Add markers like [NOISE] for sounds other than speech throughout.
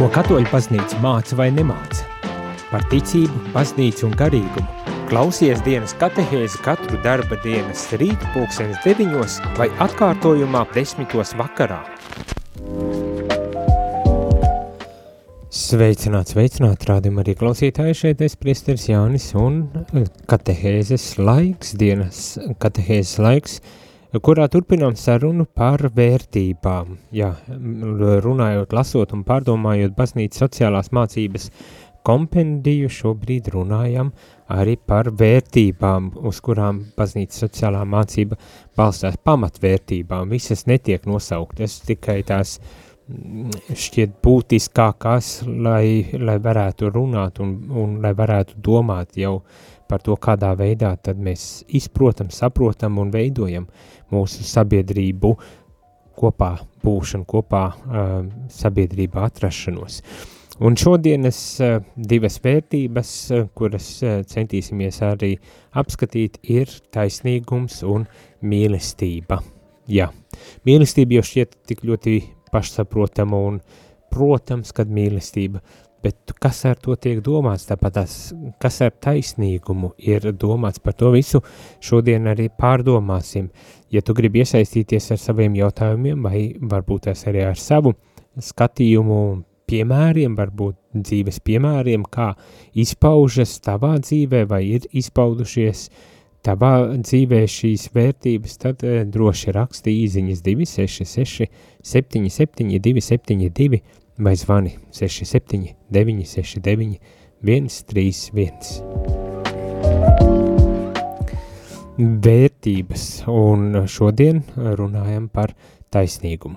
Ko katoļu paznīca māca vai nemāca? Par ticību, paznīcu un garīgumu. Klausies dienas katehēzi katru darba dienas rīta pulksenes deviņos vai atkārtojumā desmitos vakarā. Sveicināt, sveicināt, rādījumā arī klausītāji šeit es priesteris Jānis un katehēzes laiks, dienas katehēzes laiks – kurā turpinām sarunu par vērtībām. Jā, runājot, lasot un pārdomājot baznīcas sociālās mācības kompendiju, šobrīd runājam arī par vērtībām, uz kurām baznīcas sociālā mācība balstās pamatvērtībām. Visas netiek nosauktas, tikai tās mm, šķiet būtiskākās, lai, lai varētu runāt un, un lai varētu domāt jau par to, kādā veidā tad mēs izprotam, saprotam un veidojam mūsu sabiedrību kopā būšanu, kopā uh, sabiedrībā atrašanos. Un šodienas uh, divas vērtības, uh, kuras uh, centīsimies arī apskatīt, ir taisnīgums un mīlestība. Jā, mīlestība jau šķiet tik ļoti pašsaprotama un, protams, kad mīlestība bet kas ar to tiek domāts, tāpat tās, kas ar taisnīgumu ir domāts par to visu, šodien arī pārdomāsim. Ja tu gribi iesaistīties ar saviem jautājumiem, vai varbūt tas arī ar savu skatījumu piemēriem, varbūt dzīves piemēriem, kā izpaužas tavā dzīvē, vai ir izpaudušies tavā dzīvē šīs vērtības, tad eh, droši raksti īziņas 266 77 272 vai zvani 67 969 131. Vērtības, un šodien runājam par taisnīgumu.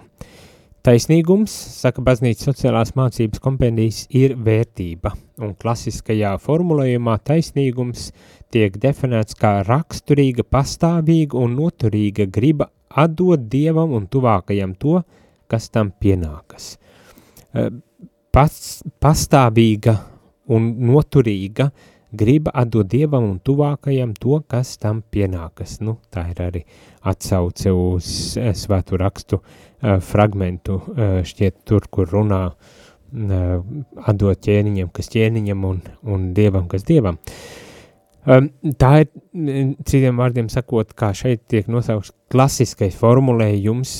Taisnīgums, saka baznīcas sociālās mācības kompendijas, ir vērtība, un klasiskajā formulējumā taisnīgums tiek definēts kā raksturīga, pastāvīga un noturīga griba atdot Dievam un tuvākajam to, kas tam pienākas pats, pastāvīga un noturīga griba atdot Dievam un tuvākajam to, kas tam pienākas. Nu, tā ir arī atsauce uz eh, svētu rakstu uh, fragmentu, šķiet tur, kur runā atdot ķēniņam, kas ķēniņam un, un Dievam, kas Dievam. Um, tā ir, citiem vārdiem sakot, kā šeit tiek nosaukts klasiskais formulējums,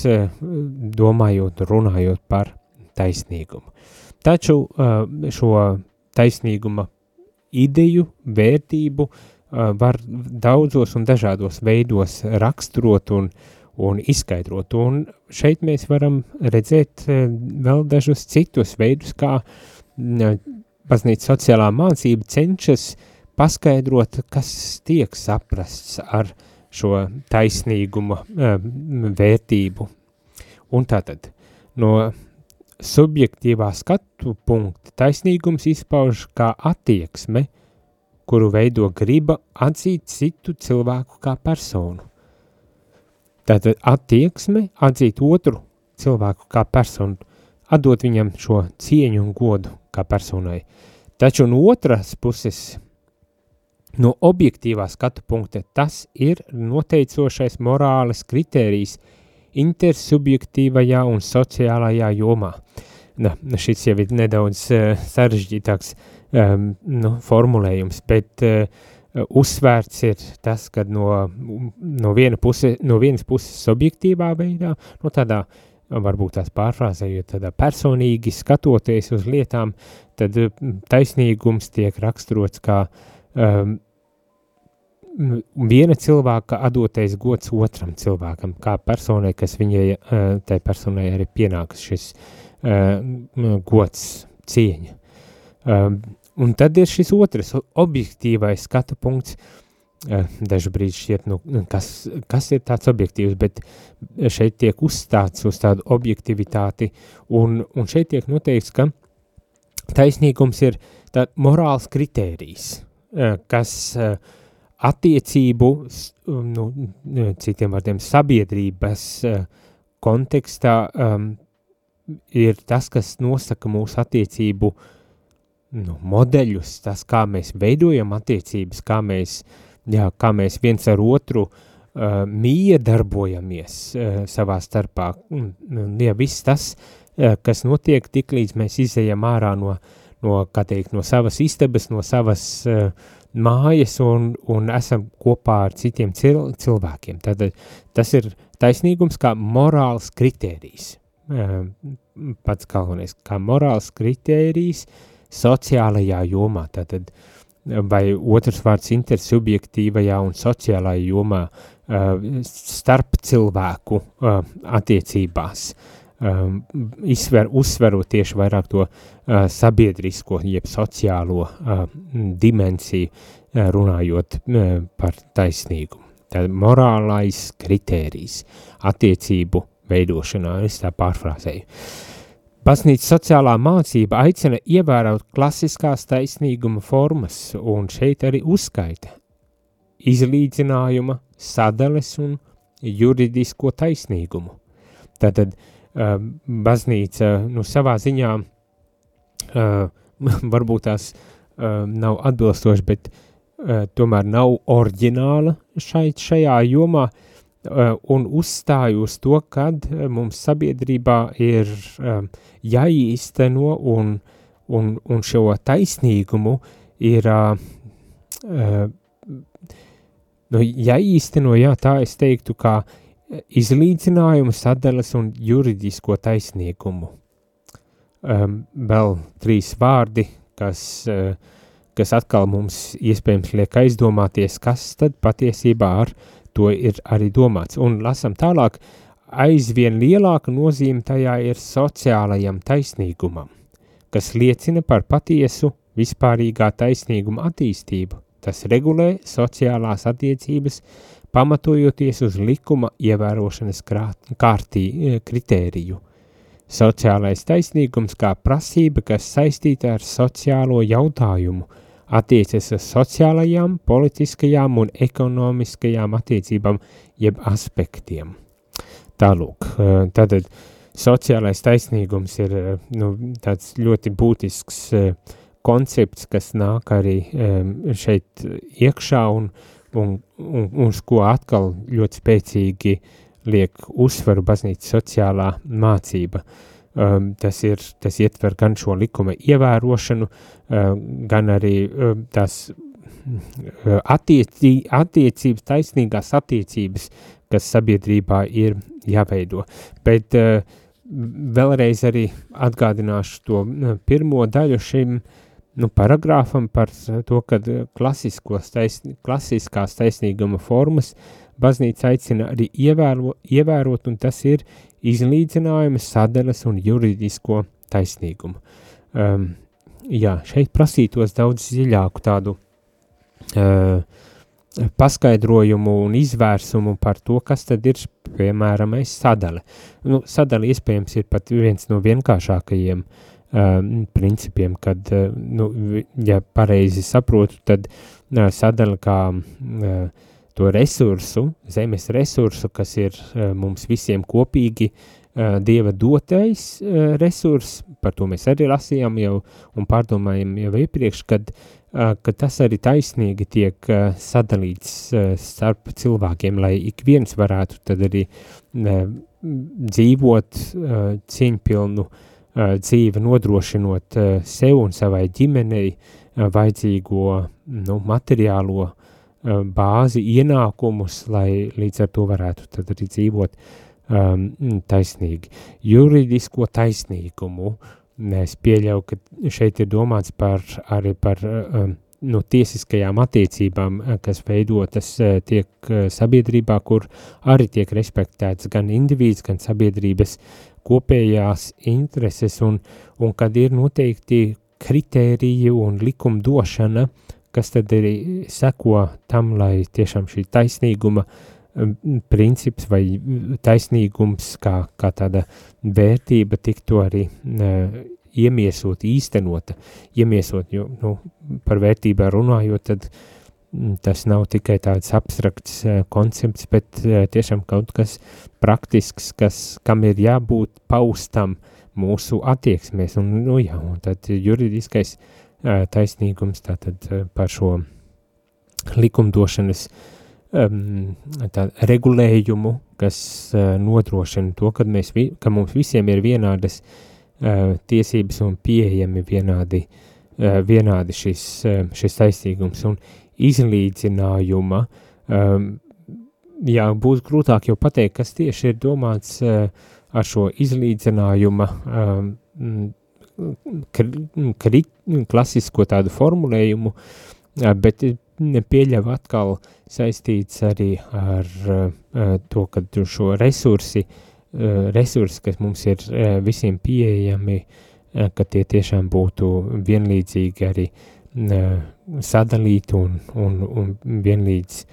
domājot, runājot par taisnīgumu. Taču uh, šo taisnīguma ideju, vērtību uh, var daudzos un dažādos veidos raksturot un, un izskaidrot. Un šeit mēs varam redzēt uh, vēl dažus citus veidus, kā baznīca sociālā mācība cenšas paskaidrot, kas tiek saprasts ar šo taisnīguma vērtību. Un tātad no subjektīvā skatu punkta taisnīgums izpauž kā attieksme, kuru veido griba atzīt citu cilvēku kā personu. Tātad attieksme atzīt otru cilvēku kā personu, atdot viņam šo cieņu un godu kā personai. Taču no otras puses, no objektīvā skatu punkta, tas ir noteicošais morāles kritērijs, intersubjektīvajā un sociālajā jomā. Na, šis jau ir nedaudz uh, sarežģītāks um, nu, formulējums, bet uh, uzsvērts ir tas, ka no, no, viena puse, no vienas puses subjektīvā veidā, no tādā varbūt tās pārfrāzējot tādā personīgi skatoties uz lietām, tad taisnīgums tiek raksturots kā um, viena cilvēka atdotais gods otram cilvēkam, kā personai, kas viņai, tai personai arī pienākas šis uh, gods, cieņa. Um, un tad ir šis otrs objektīvais skatu punkts, uh, dažu brīdi šķiet, nu, kas, kas ir tāds objektīvs, bet šeit tiek uzstāts uz tādu objektivitāti, un, un šeit tiek noteikts, ka taisnīgums ir tā morāls kritērijs, kas uh, attiecību, nu, citiem vārdiem, sabiedrības eh, kontekstā um, ir tas, kas nosaka mūsu attiecību nu, modeļus, tas, kā mēs veidojam attiecības, kā mēs, jā, kā mēs viens ar otru uh, miedarbojamies uh, savā starpā. Un, ja viss tas kas notiek tik līdz mēs izējam ārā no, no, kā teikt, no savas istabas, no savas uh, mājas un, un esam kopā ar citiem cil, cilvēkiem. Tad tas ir taisnīgums kā morāls kritērijs. Pats galvenais, kā morāls kritērijs sociālajā jomā. Tātad, vai otrs vārds intersubjektīvajā un sociālajā jomā starp cilvēku attiecībās. Izsver, uzsverot tieši vairāk to sabiedrisko, jeb sociālo dimensiju, runājot par taisnīgumu. Tā morālais kritērijs attiecību veidošanā, es tā pārfrāzēju. Baznīcas sociālā mācība aicina ievērot klasiskās taisnīguma formas, un šeit arī uzskaita izlīdzinājuma, sadales un juridisko taisnīgumu. Tātad uh, baznīca nu, savā ziņā uh, [LAUGHS] varbūt tās uh, nav atbilstoši, bet uh, tomēr nav oriģināla šeit šajā jomā, uh, un uzstāju uz to, kad mums sabiedrībā ir jāīsteno un, un, un šo taisnīgumu ir nu, jāīsteno, jā, tā es teiktu, kā izlīdzinājumu sadalas un juridisko taisnīgumu. Um, vēl trīs vārdi, kas, uh, kas atkal mums iespējams liek aizdomāties, kas tad patiesībā ar to ir arī domāts. Un lasam tālāk, aizvien lielāka nozīme tajā ir sociālajam taisnīgumam, kas liecina par patiesu vispārīgā taisnīguma attīstību. Tas regulē sociālās attiecības, pamatojoties uz likuma ievērošanas kārtī, e, kritēriju. Sociālais taisnīgums kā prasība, kas saistīta ar sociālo jautājumu – attiecas uz sociālajām, politiskajām un ekonomiskajām attiecībām, jeb aspektiem. Tālūk, tātad sociālais taisnīgums ir nu, tāds ļoti būtisks koncepts, kas nāk arī šeit iekšā un, un, un, un uz ko atkal ļoti spēcīgi liek uzsvaru baznīcas sociālā mācība. Uh, Um, tas, ir, tas ietver gan šo likuma ievērošanu, uh, gan arī uh, tās uh, attiecī, attiecības, taisnīgās attiecības, kas sabiedrībā ir jāveido. Bet uh, vēlreiz arī atgādināšu to uh, pirmo daļu šim nu, paragrāfam par to, ka taisn, klasiskās taisnīguma formas baznīca aicina arī ievēro, ievērot, un tas ir izlīdzinājuma, sadalas un juridisko taisnīgumu. Um, jā, šeit prasītos daudz dziļāku tādu uh, paskaidrojumu un izvērsumu par to, kas tad ir, piemēram, sadale. Nu, sadale iespējams ir pat viens no vienkāršākajiem uh, principiem, kad, nu, ja pareizi saprotu, tad sadale kā to resursu, zemes resursu, kas ir mums visiem kopīgi Dieva dotais resurs, par to mēs arī lasījām jau un pārdomājam jau iepriekš, kad, kad tas arī taisnīgi tiek sadalīts starp cilvēkiem, lai ik viens varētu tad arī dzīvot cieņpilnu uh, dzīvi, nodrošinot uh, sev un savai ģimenei uh, vajadzīgo nu, materiālo uh, Uh, bāzi, ienākumus, lai līdz ar to varētu tad arī dzīvot um, taisnīgi. Juridisko taisnīgumu es pieļauju, ka šeit ir domāts par arī par um, no tiesiskajām attiecībām, uh, kas veidotas uh, tiek sabiedrībā, kur arī tiek respektēts gan indivīds, gan sabiedrības kopējās intereses, un, un kad ir noteikti kritēriji un likumdošana, kas tad arī seko tam, lai tiešām šī taisnīguma princips vai taisnīgums kā, kā tāda vērtība tiktu arī uh, iemiesot, īstenota, iemiesot, jo nu, par vērtībā runājot, tad tas nav tikai tāds abstrakts uh, koncepts, bet uh, tiešām kaut kas praktisks, kas, kam ir jābūt paustam mūsu attieksmēs, un, nu jā, un tad juridiskais uh, taisnīgums tātad par šo likumdošanas um, tā, regulējumu, kas nodrošina to, ka, mēs, vi, ka mums visiem ir vienādas tiesības un pieejami vienādi, vienādi šis, šis taisnīgums. Un izlīdzinājuma. Um, jā, būs grūtāk jau pateikt, kas tieši ir domāts uh, ar šo izlīdzinājuma um, kri, klasisko tādu formulējumu, uh, bet pieļauj atkal saistīts arī ar uh, to, ka šo resursi, uh, resursi, kas mums ir uh, visiem pieejami, uh, ka tie tiešām būtu vienlīdzīgi arī uh, sadalīti un, un, un vienlīdz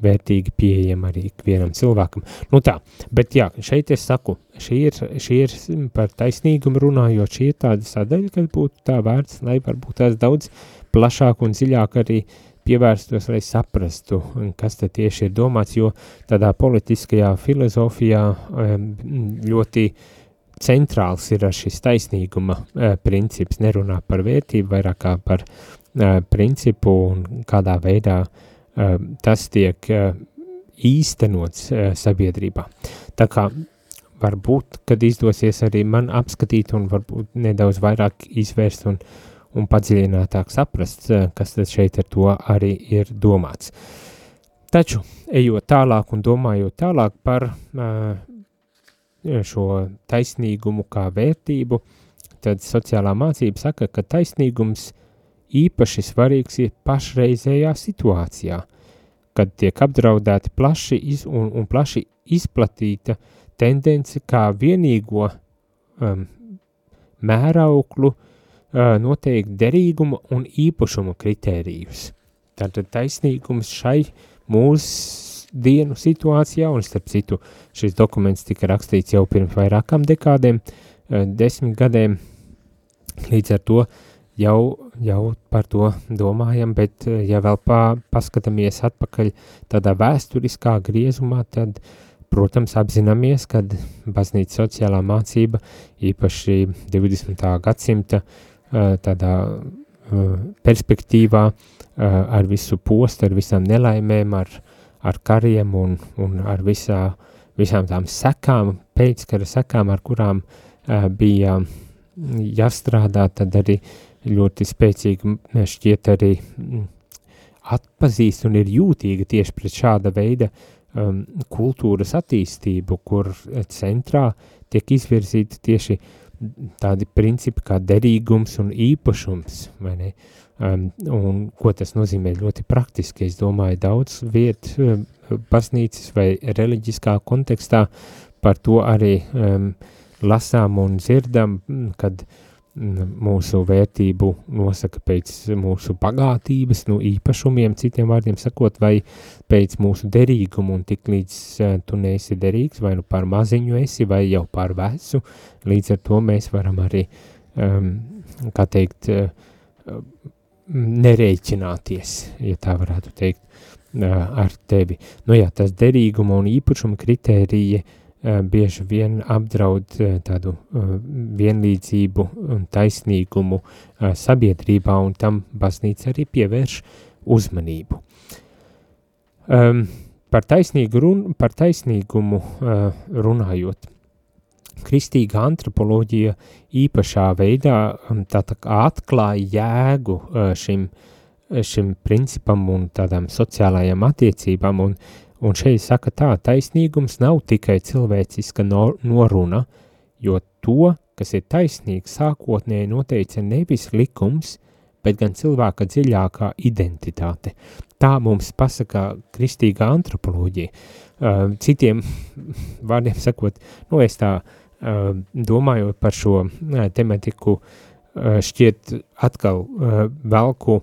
vērtīgi pieejami arī ikvienam cilvēkam. Nu tā, bet jā, šeit es saku, šī ir, šī ir par taisnīgumu runājot, šī ir tāda sadaļa, kad būtu tā vērts, lai varbūt tās daudz plašāk un dziļāk arī uh, pievērstos, lai saprastu, kas te tieši ir domāts, jo tādā politiskajā filozofijā ļoti centrāls ir šis taisnīguma e, princips, nerunā par vērtību, vairāk kā par e, principu un kādā veidā tas tiek īstenots sabiedrībā. Tā kā varbūt, kad izdosies arī man apskatīt un varbūt nedaudz vairāk izvērst un un padziļinātāk saprast, kas tad šeit ar to arī ir domāts. Taču, ejot tālāk un domājot tālāk par šo taisnīgumu kā vērtību, tad sociālā mācība saka, ka taisnīgums īpaši svarīgs ir pašreizējā situācijā, kad tiek apdraudēti plaši iz, un, un plaši izplatīta tendence kā vienīgo um, mērauklu uh, noteikti derīguma un īpašuma kritērijus. Tātad taisnīgums šai mūsu dienu situācijā, un starp citu šis dokuments tika rakstīts jau pirms vairākām dekādēm, desmit gadiem, līdz ar to jau, jau par to domājam, bet ja vēl pā, paskatāmies atpakaļ tādā vēsturiskā griezumā, tad, protams, apzināmies, kad baznīca sociālā mācība, īpaši 20. gadsimta uh, Eh, tādā eh, perspektīvā eh, ar visu postu, ar visām nelaimēm, ar, ar kariem un, un ar visā, visām tām sekām, pēckara sekām, ar kurām bija jāstrādā, tad arī ļoti spēcīgi šķiet arī atpazīst un ir jūtīga tieši pret šāda veida um, kultūras attīstību, kur centrā tiek izvirzīta tieši tādi principi kā derīgums un īpašums, vai ne? Um, un ko tas nozīmē ļoti praktiski, es domāju, daudz viet um, baznīcas vai reliģiskā kontekstā par to arī um, lasām un dzirdam, kad uh, mūsu vērtību nosaka pēc mūsu bagātības, nu īpašumiem, citiem vārdiem sakot, vai pēc mūsu derīgumu, un tik līdz uh, tu neesi derīgs, vai nu par maziņu esi, vai jau par vecu, līdz ar to mēs varam arī, um, kā teikt, uh, nereiķināties, ja tā varētu teikt, uh, ar tevi. Nu jā, tas derīguma un īpašuma kritērija uh, bieži vien apdraud eh, tādu eh, vienlīdzību un taisnīgumu sabiedrībā, un tam baznīca arī pievērš uzmanību. Um, par, taisnīgu run, par taisnīgumu uh, runājot, kristīga antropoloģija īpašā veidā tā, tā atklāja jēgu uh, šim, šim principam un tādām sociālajām attiecībām, un Un šeit saka tā, taisnīgums nav tikai cilvēciska no, noruna, jo to, kas ir taisnīgs, sākotnēji noteica nevis likums, bet gan cilvēka dziļākā identitāte. Tā mums pasaka kristīgā antropoloģija. Citiem [LAUGHS] vārdiem sakot, nu es tā domājot par šo tematiku, šķiet atkal velku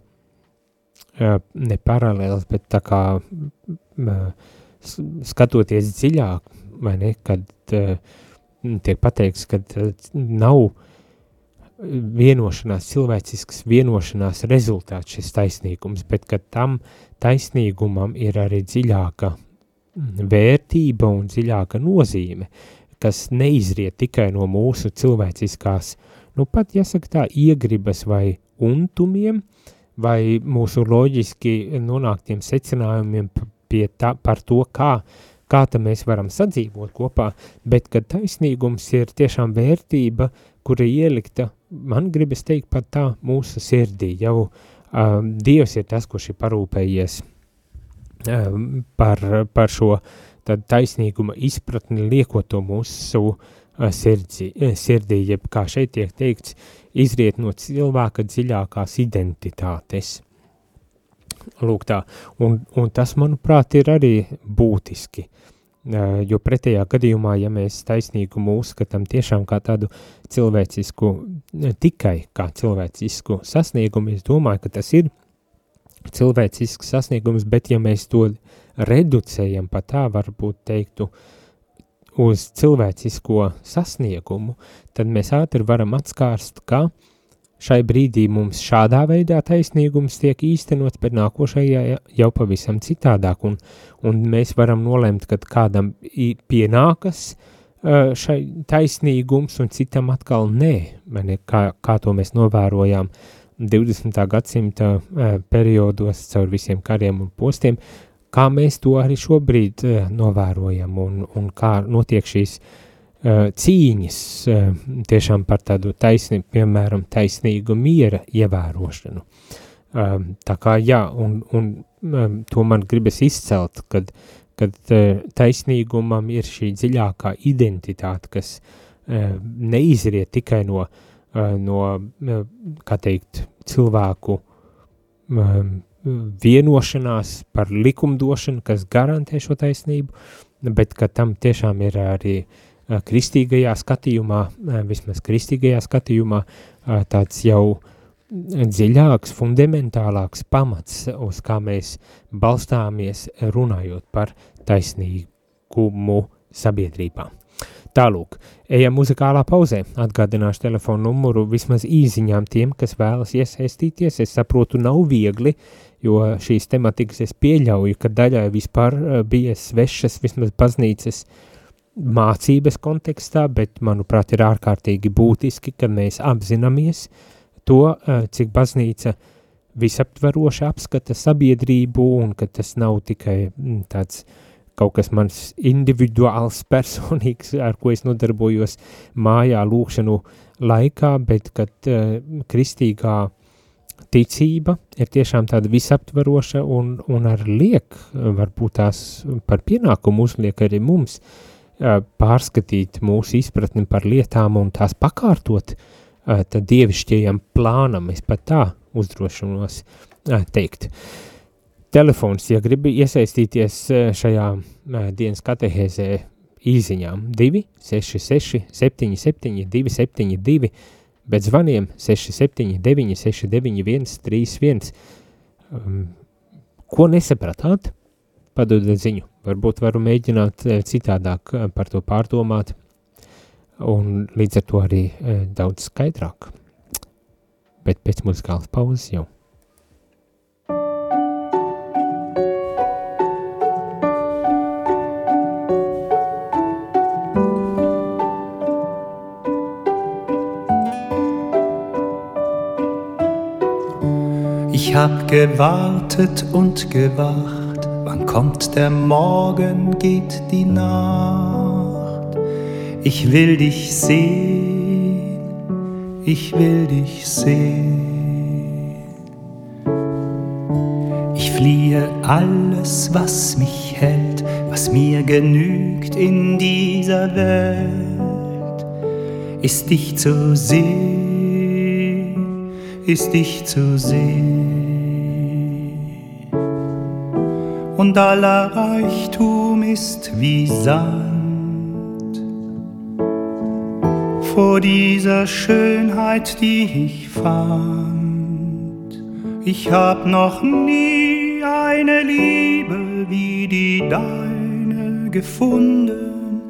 ne paralēls, bet tā kā skatoties dziļāk, vai ne, kad tiek pateikts, ka nav vienošanās, cilvēcisks vienošanās rezultāts šis taisnīgums, bet ka tam taisnīgumam ir arī dziļāka vērtība un dziļāka nozīme, kas neizriet tikai no mūsu cilvēciskās, nu pat jāsaka tā, iegribas vai untumiem, vai mūsu loģiski nonāktiem secinājumiem pie tā, par to, kā, kā tā mēs varam sadzīvot kopā, bet kad taisnīgums ir tiešām vērtība, kura ielikta, man gribas teikt pat tā, mūsu sirdī, jau um, Dievs ir tas, kurš ir parūpējies um, par, par šo tad taisnīguma izpratni, liekot to mūsu uh, sirdzi, sirdī, jeb kā šeit tiek teikts, izriet no cilvēka dziļākās identitātes. Lūk tā, un, un tas, manuprāt, ir arī būtiski, jo pretējā gadījumā, ja mēs taisnīgumu uzskatām tiešām kā tādu cilvēcisku, tikai kā cilvēcisku sasniegumu, es domāju, ka tas ir cilvēcisks sasniegums, bet ja mēs to reducējam pa tā, varbūt teiktu, uz cilvēcisko sasniegumu, tad mēs ātri varam atskārst, ka šai brīdī mums šādā veidā taisnīgums tiek īstenots, bet nākošajā jau pavisam citādāk, un, un mēs varam nolemt, ka kādam pienākas šai taisnīgums, un citam atkal nē, ne, kā, kā to mēs novērojām 20. gadsimta periodos caur visiem kariem un postiem, kā mēs to arī šobrīd novērojam un, un kā notiek šīs uh, cīņas uh, tiešām par tādu taisni, piemēram, taisnīgu miera ievērošanu. Um, tā kā jā, un, un to man gribas izcelt, kad, kad uh, taisnīgumam ir šī dziļākā identitāte, kas uh, neizriet tikai no, uh, no uh, kā teikt, cilvēku vienošanās par likumdošanu, kas garantē šo taisnību, bet ka tam tiešām ir arī kristīgajā skatījumā, vismaz kristīgajā skatījumā, tāds jau dziļāks, fundamentālāks pamats, uz kā mēs balstāmies runājot par taisnīgumu sabiedrībā. Tālūk, ejam muzikālā pauzē, atgādināšu telefonu numuru vismaz īziņām tiem, kas vēlas iesaistīties, es saprotu, nav viegli, jo šīs tematikas es pieļauju, ka daļai vispār eh, bija svešas vismaz baznīcas mācības kontekstā, bet, manuprāt, ir ārkārtīgi būtiski, ka mēs apzināmies to, cik baznīca visaptveroši apskata sabiedrību un ka tas nav tikai mm, tāds kaut kas mans individuāls, [LAUGHS] personīgs, ar ko es nodarbojos mājā lūkšanu laikā, bet kad uh, kristīgā ticība ir tiešām tāda visaptvaroša un, un ar liek, varbūt tās par pienākumu uzliek arī mums uh, pārskatīt mūsu izpratni par lietām un tās pakārtot tad dievišķajam plānam, es pat tā uzdrošinos teikt. Telefons, ja gribi iesaistīties šajā dienas katehēzē īziņām 2, 6, 6, 7, 7, 2, 7, 2, bet zvaniem 6, 7, 9, 6, 9, 1, 3, 1. Um, ko nesapratāt? Padodiet ziņu. Varbūt varu mēģināt eh, citādāk par to pārdomāt un līdz ar to arī daudz skaidrāk. Bet pēc muzikālas pauzes jau. hab gewartet und gewacht, kommt der Morgen, geht die Nacht. Ich will dich sehen, ich will dich sehen. Ich fliehe alles, was mich hält, was mir genügt in dieser Welt, ist dich zu sehen, ist dich zu sehen. Und aller Reichtum ist wie Sand. Vor dieser Schönheit, die ich fand, ich hab noch nie eine Liebe wie die deine gefunden.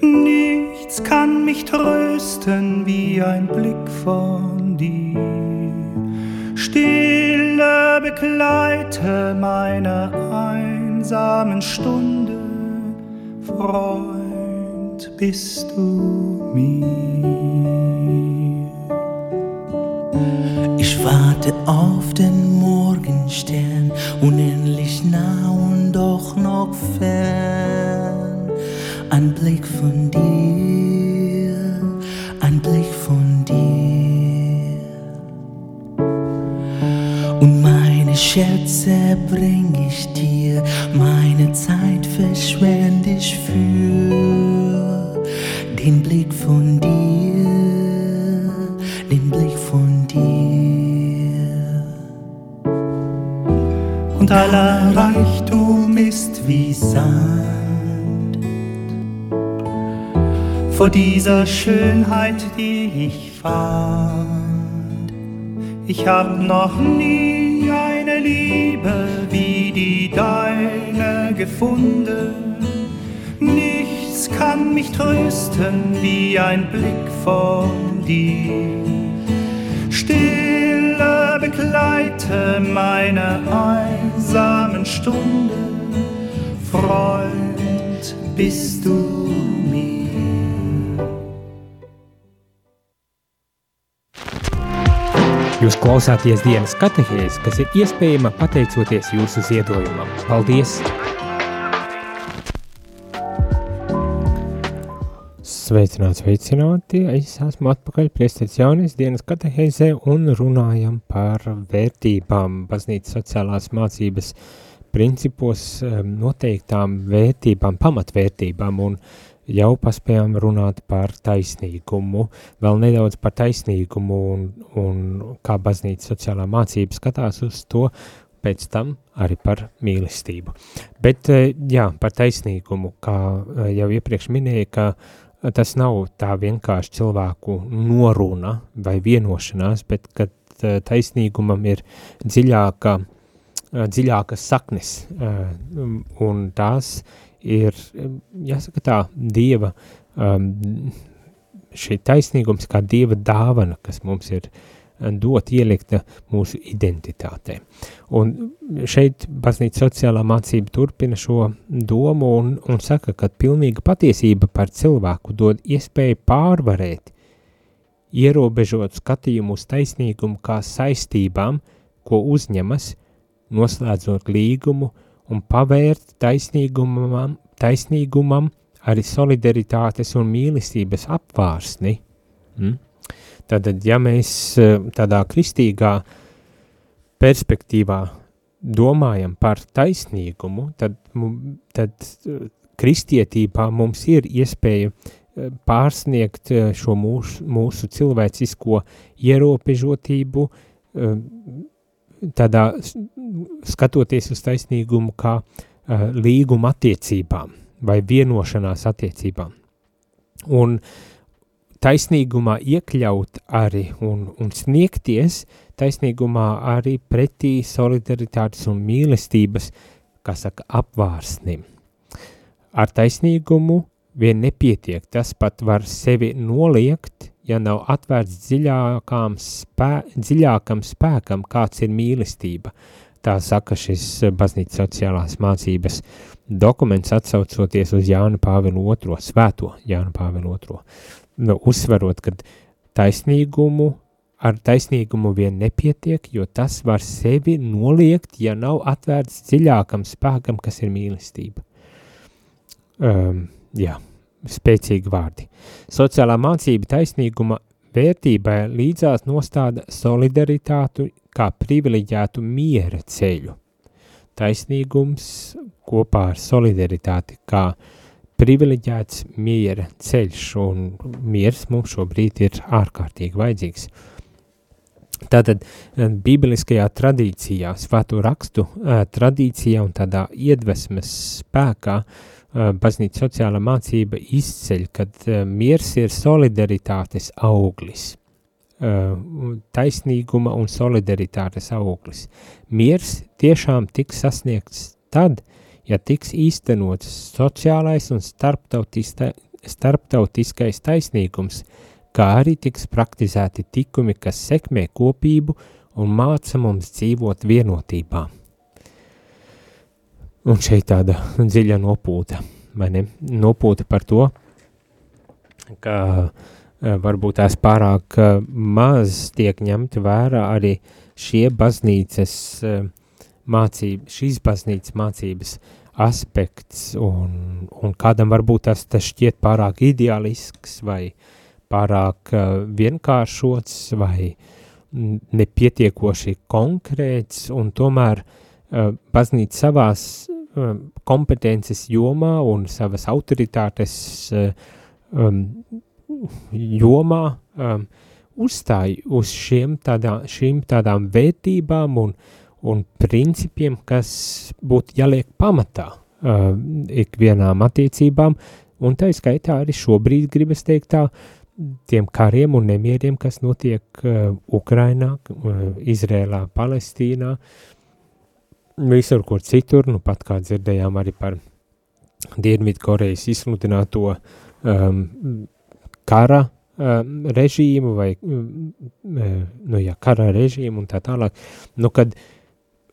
Nichts kann mich trösten wie ein Blick von dir. Stille Begleiter meiner einsamen Stunde, Freund bist du mir. Ich warte auf Scherze bring ich dir, meine Zeit verschwend ich für den Blick von dir, den Blick von dir. Und aller Reichtum ist wie Sand vor dieser Schönheit, die ich fand. Ich hab noch nie Liebe wie die deine gefunden. Nichts kann mich trösten wie ein Blick von dir. Stille begleite meine einsamen Stunden. Freund bist du Jūs klausāties dienas katehēs, kas ir iespējama pateicoties jūsu ziedojumam. Paldies! Sveicināts, sveicināti! Es esmu atpakaļ priesteris Jaunis dienas katehēzē un runājam par vērtībām, baznīcas sociālās mācības principos noteiktām vērtībām, pamatvērtībām un jau paspējām runāt par taisnīgumu, vēl nedaudz par taisnīgumu un, un kā baznīca sociālā mācība skatās uz to, pēc tam arī par mīlestību. Bet, eh, jā, par taisnīgumu, kā eh, jau iepriekš minēja, ka tas nav tā vienkārši cilvēku noruna vai vienošanās, bet kad eh, taisnīgumam ir dziļāka, dziļākas saknes un tās ir, jāsaka tā, Dieva, um, šī taisnīgums kā Dieva dāvana, kas mums ir dot ielikta mūsu identitātē. Un šeit baznīca sociālā mācība turpina šo domu un, un saka, ka pilnīga patiesība par cilvēku dod iespēju pārvarēt ierobežot skatījumu uz taisnīgumu kā saistībām, ko uzņemas, noslēdzot līgumu un pavērt taisnīgumam, taisnīgumam arī solidaritātes un mīlestības apvārsni. Mm? Tātad, ja mēs eh, tādā kristīgā perspektīvā domājam par taisnīgumu, tad, tad eh, kristietībā mums ir iespēja eh, pārsniegt šo mūsu, mūsu cilvēcisko ierobežotību, tādā skatoties uz taisnīgumu kā uh, līguma attiecībām vai vienošanās attiecībām. Un taisnīgumā iekļaut arī un, un sniegties taisnīgumā arī pretī solidaritātes un mīlestības, kā saka, apvārsnim. Ar taisnīgumu vien nepietiek, tas pat var sevi noliegt ja nav atvērts dziļākām spē, dziļākam spēkam, kāds ir mīlestība. Tā saka šis baznīcas sociālās mācības dokuments atsaucoties uz Jānu Pāvilu II, svēto Jānu Pāvilu II. Nu, uzsverot, ka taisnīgumu, ar taisnīgumu vien nepietiek, jo tas var sevi noliegt, ja nav atvērts dziļākam spēkam, kas ir mīlestība. Um, jā spēcīgi vārdi. Sociālā mācība taisnīguma vērtībai līdzās nostāda solidaritātu kā privileģētu miera ceļu. Taisnīgums kopā ar solidaritāti kā privileģēts miera ceļš, un miers mums šobrīd ir ārkārtīgi vajadzīgs. Tātad eh, bībeliskajā tradīcijā, svētu rakstu eh, tradīcijā un tādā iedvesmes spēkā uh, baznīca sociālā mācība izceļ, kad miers ir solidaritātes auglis, taisnīguma un solidaritātes auglis. Miers tiešām tiks sasniegts tad, ja tiks īstenots sociālais un starptautiskais taisnīgums, kā arī tiks praktizēti tikumi, kas sekmē kopību un māca mums dzīvot vienotībā. Un šeit tāda dziļa nopūta, vai ne? Nopūta par to, ka e, varbūt tās pārāk e, maz tiek ņemti vērā arī šie baznīcas e, mācība, šīs baznīcas mācības aspekts, un, un kādam varbūt tas, tas šķiet pārāk ideālisks vai pārāk vienkāršots vai nepietiekoši konkrēts un tomēr uh, baznīca savās uh, kompetences jomā un savas autoritātes uh, um, jomā um, uzstāj uz šiem tādā, šīm tādām vērtībām un, un principiem, kas būtu jāliek pamatā uh, ikvienām attiecībām, un tā skaitā arī šobrīd gribas teikt tā, tiem kariem un nemieriem, kas notiek uh, Ukrainā, uh, Izrēlā, Palestīnā, visur kur citur, nu pat kā dzirdējām arī par Dienvidu Korejas izsludināto um, kara um, režīmu vai um, nu, jā, kara režīmu un tā tālāk, nu kad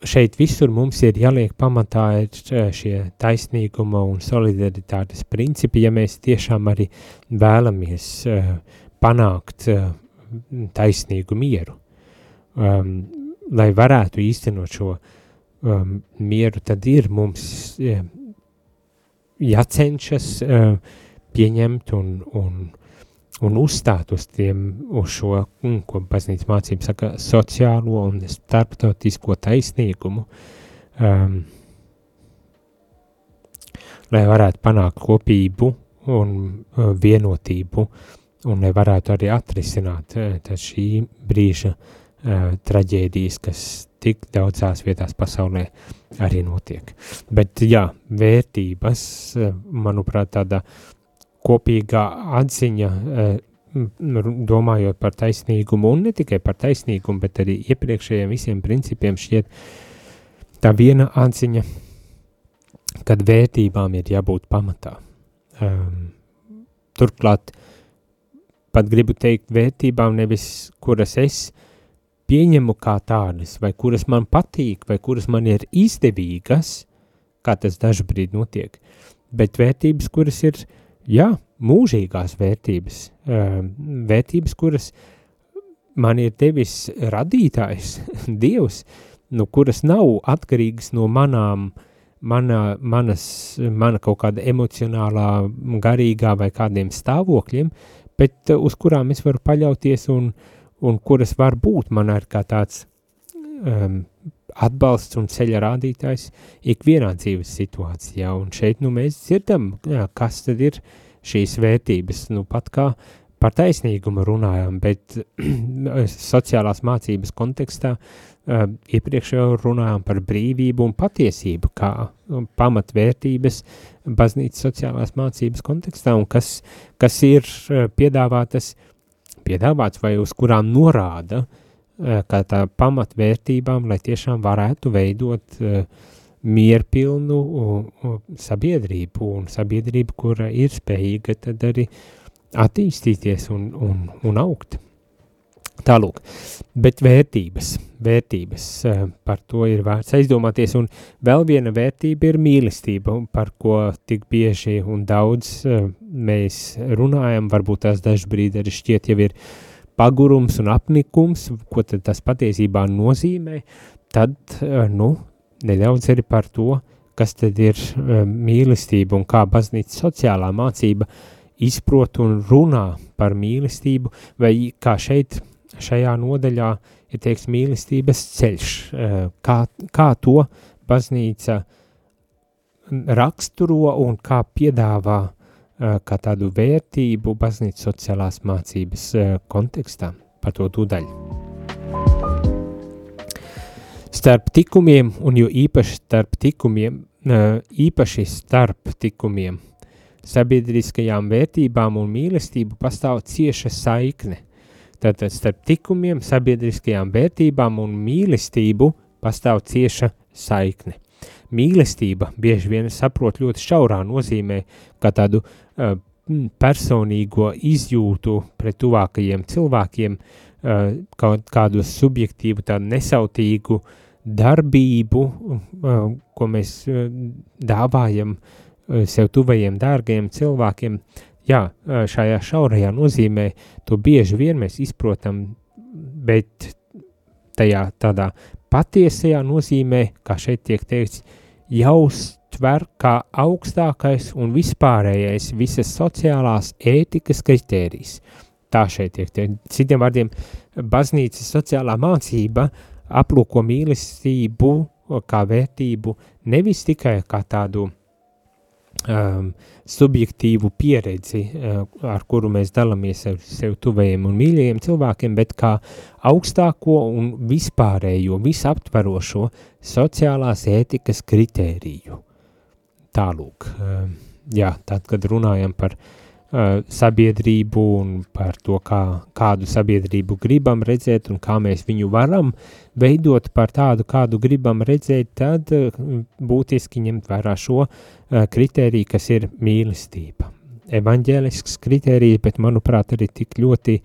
šeit visur mums ir jāliek pamatā šie taisnīguma un solidaritātes principi, ja mēs tiešām arī vēlamies uh, panākt uh, taisnīgu mieru. Um, lai varētu īstenot šo um, mieru, tad ir mums uh, jācenšas uh, pieņemt un, un un uzstāt uz tiem, uz šo, mm, ko baznīca mācība saka, sociālo un starptautisko taisnīgumu, um, lai varētu panākt kopību un uh, vienotību, un lai varētu arī atrisināt uh, šī brīža uh, traģēdijas, kas tik daudzās vietās pasaulē arī notiek. Bet jā, vērtības, uh, manuprāt, tāda kopīgā atziņa, eh, domājot par taisnīgumu, un ne tikai par taisnīgumu, bet arī iepriekšējiem visiem principiem šķiet tā viena atziņa, kad vērtībām ir jābūt pamatā. Um, turklāt pat gribu teikt vērtībām nevis, kuras es pieņemu kā tādas, vai kuras man patīk, vai kuras man ir izdevīgas, kā tas dažbrīd notiek, bet vērtības, kuras ir uh, jā, mūžīgās vērtības, vērtības, kuras man ir devis radītājs, [LAUGHS] Dievs, nu, kuras nav atkarīgas no manām, mana, manas, mana kaut kāda emocionālā, garīgā vai kādiem stāvokļiem, bet uz kurām es varu paļauties un, un kuras var būt man ar kā tāds um, atbalsts un ceļa rādītājs ikvienā dzīves situācijā, un šeit nu mēs dzirdam, jā, kas tad ir šīs vērtības, nu pat kā par taisnīgumu runājam, bet [CLEARS THROAT] sociālās mācības kontekstā uh, iepriekš jau runājām par brīvību un patiesību kā pamatvērtības baznīcas sociālās mācības kontekstā un kas, kas ir uh, piedāvātas, piedāvāts vai uz kurām norāda Eh, kā tā pamatvērtībām, lai tiešām varētu veidot uh, mierpilnu sabiedrību un sabiedrību, kura ir spējīga tad arī attīstīties un, un, un augt. Tālūk, bet vērtības, vērtības, uh, par to ir vērts aizdomāties, un vēl viena vērtība ir mīlestība, par ko tik bieži un daudz uh, mēs runājam, varbūt tās dažbrīd arī šķiet jau ir pagurums un apnikums, ko tad tas patiesībā nozīmē, tad, eh, nu, nedaudz arī par to, kas tad ir eh, mīlestība un kā baznīca sociālā mācība izprot un runā par mīlestību, vai kā šeit, šajā nodaļā ir teiks mīlestības ceļš, eh, kā, kā to baznīca raksturo un kā piedāvā uh, kā tādu vērtību baznīcas sociālās mācības kontekstā par to tūdaļu. Starp tikumiem, un jo īpaši starp tikumiem, īpaši starp tikumiem, sabiedriskajām vērtībām un mīlestību pastāv cieša saikne. Tātad starp tikumiem, sabiedriskajām vērtībām un mīlestību pastāv cieša saikne. Mīlestība bieži vien saprot ļoti šaurā nozīmē, kā tādu uh, personīgo izjūtu pret tuvākajiem cilvēkiem, uh, kaut kādu subjektīvu, tādu nesautīgu darbību, uh, ko mēs uh, dāvājam uh, sev tuvajiem dārgajiem cilvēkiem. Jā, uh, šajā šaurajā nozīmē to bieži vien mēs izprotam, bet tajā tādā patiesajā nozīmē, kā šeit tiek teikts, jāuztver kā augstākais un vispārējais visas sociālās ētikas kritērijs. tā šeit tiek. Tie, citiem vārdiem, baznīcas sociālā mācība aplūko mīlestību kā vērtību nevis tikai kā tādu um, subjektīvu pieredzi, uh, ar kuru mēs dalāmies ar sev tuvējiem un mīļajiem cilvēkiem, bet kā augstāko un vispārējo, visaptvarošo sociālās ētikas kritēriju. Tālūk, uh, jā, tad, kad runājam par Uh, sabiedrību un par to, kā, kādu sabiedrību gribam redzēt un kā mēs viņu varam veidot par tādu, kādu gribam redzēt, tad būtiski ņemt vērā šo kritēriju, kas ir mīlestība. Evanģēlisks kritērijs, bet manuprāt arī tik ļoti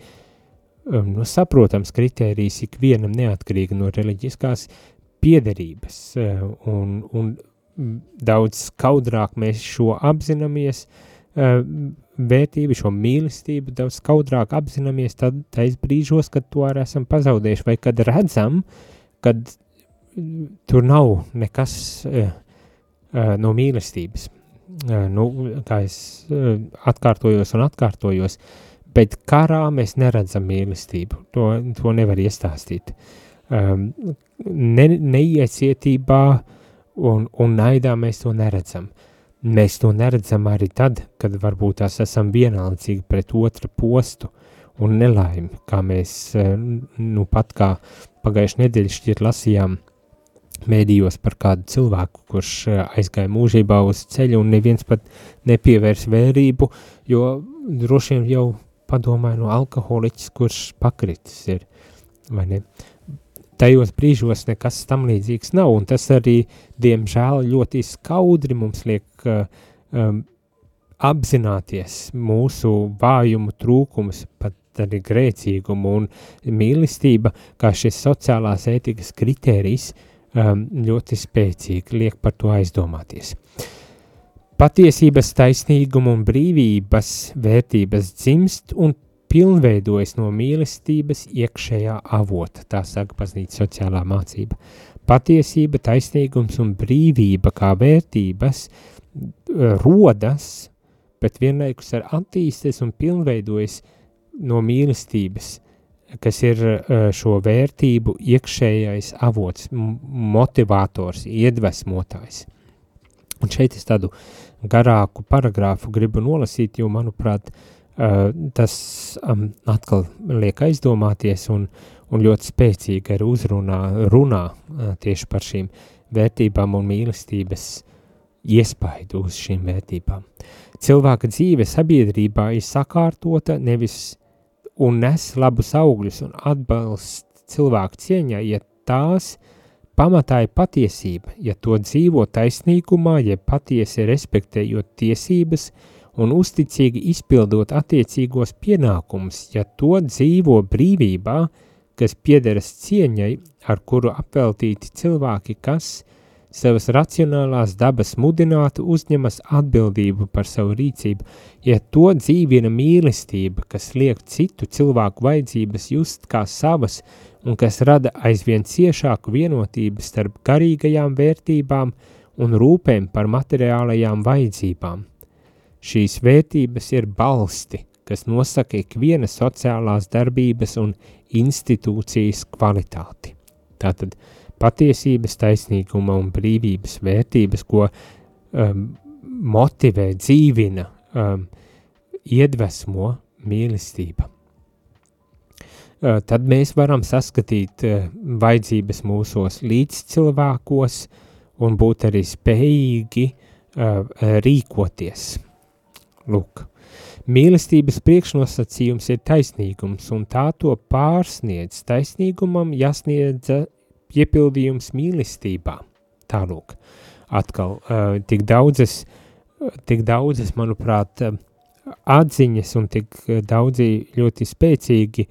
nu, saprotams kritērijs ikvienam neatkarīgi no reliģiskās piederības un, un daudz skaudrāk mēs šo apzināmies, vērtību, šo mīlestību daudz skaudrāk apzināmies tad tais brīžos, kad to arī esam pazaudējuši, vai kad redzam, kad mm, tur nav nekas uh, uh, no mīlestības. Uh, nu, kā es uh, atkārtojos un atkārtojos, bet karā mēs neredzam mīlestību, to, to nevar iestāstīt. Um, ne, neiecietībā un, un naidā mēs to neredzam. Uh, Mēs to neredzam arī tad, kad varbūt tās esam vienaldzīgi pret otra postu un nelaimi, kā mēs, eh, nu pat kā pagājuši nedēļa šķiet lasījām mēdījos par kādu cilvēku, kurš eh, aizgāja mūžībā uz ceļu un neviens pat nepievērs vērību, jo droši vien jau padomāja no alkoholiķis, kurš pakritis ir, vai ne? Tajos brīžos nekas tam līdzīgs nav, un tas arī, diemžēl, ļoti skaudri mums liek uh, um, apzināties mūsu vājumu trūkumus, pat arī grēcīgumu un mīlestība, kā šis sociālās ētikas kritērijs um, ļoti spēcīgi liek par to aizdomāties. Patiesības, taisnīguma un brīvības vērtības dzimst un pilnveidojas no mīlestības iekšējā avota, tā saka baznīca sociālā mācība. Patiesība, taisnīgums un brīvība kā vērtības eh, rodas, bet vienlaikus ar attīstas un pilnveidojas no mīlestības, kas ir eh, šo vērtību iekšējais avots, motivators, iedvesmotājs. Un šeit es tādu garāku paragrāfu gribu nolasīt, jo, manuprāt, Uh, tas um, atkal liek aizdomāties un, un ļoti spēcīgi arī uzrunā runā uh, tieši par šīm vērtībām un mīlestības iespaidu uz šīm vērtībām. Cilvēka dzīve sabiedrībā ir sakārtota nevis un nes labus augļus un atbalst cilvēku cieņā, ja tās pamatā ir patiesība, ja to dzīvo taisnīgumā, ja patiesi respektējot tiesības, uh, un uzticīgi izpildot attiecīgos pienākumus, ja to dzīvo brīvībā, kas piederas cieņai, ar kuru apveltīti cilvēki, kas savas racionālās dabas mudinātu uzņemas atbildību par savu rīcību, ja to dzīvina mīlestība, kas liek citu cilvēku vajadzības just kā savas un kas rada aizvien ciešāku vienotību starp garīgajām vērtībām un rūpēm par materiālajām vajadzībām. Šīs vērtības ir balsti, kas nosaka ikviena sociālās darbības un institūcijas kvalitāti. Tātad patiesības, taisnīguma un brīvības vērtības, ko um, motivē, dzīvina, um, iedvesmo mīlestība. Uh, tad mēs varam saskatīt uh, vajadzības mūsos līdzcilvēkos un būt arī spējīgi uh, rīkoties Lūk, mīlestības priekšnosacījums ir taisnīgums, un tā to pārsniedz. Taisnīgumam jāsniedz piepildījums mīlestībā. Tā lūk, atkal uh, tik daudzas, tik daudzas, manuprāt, atziņas un tik daudzi ļoti spēcīgi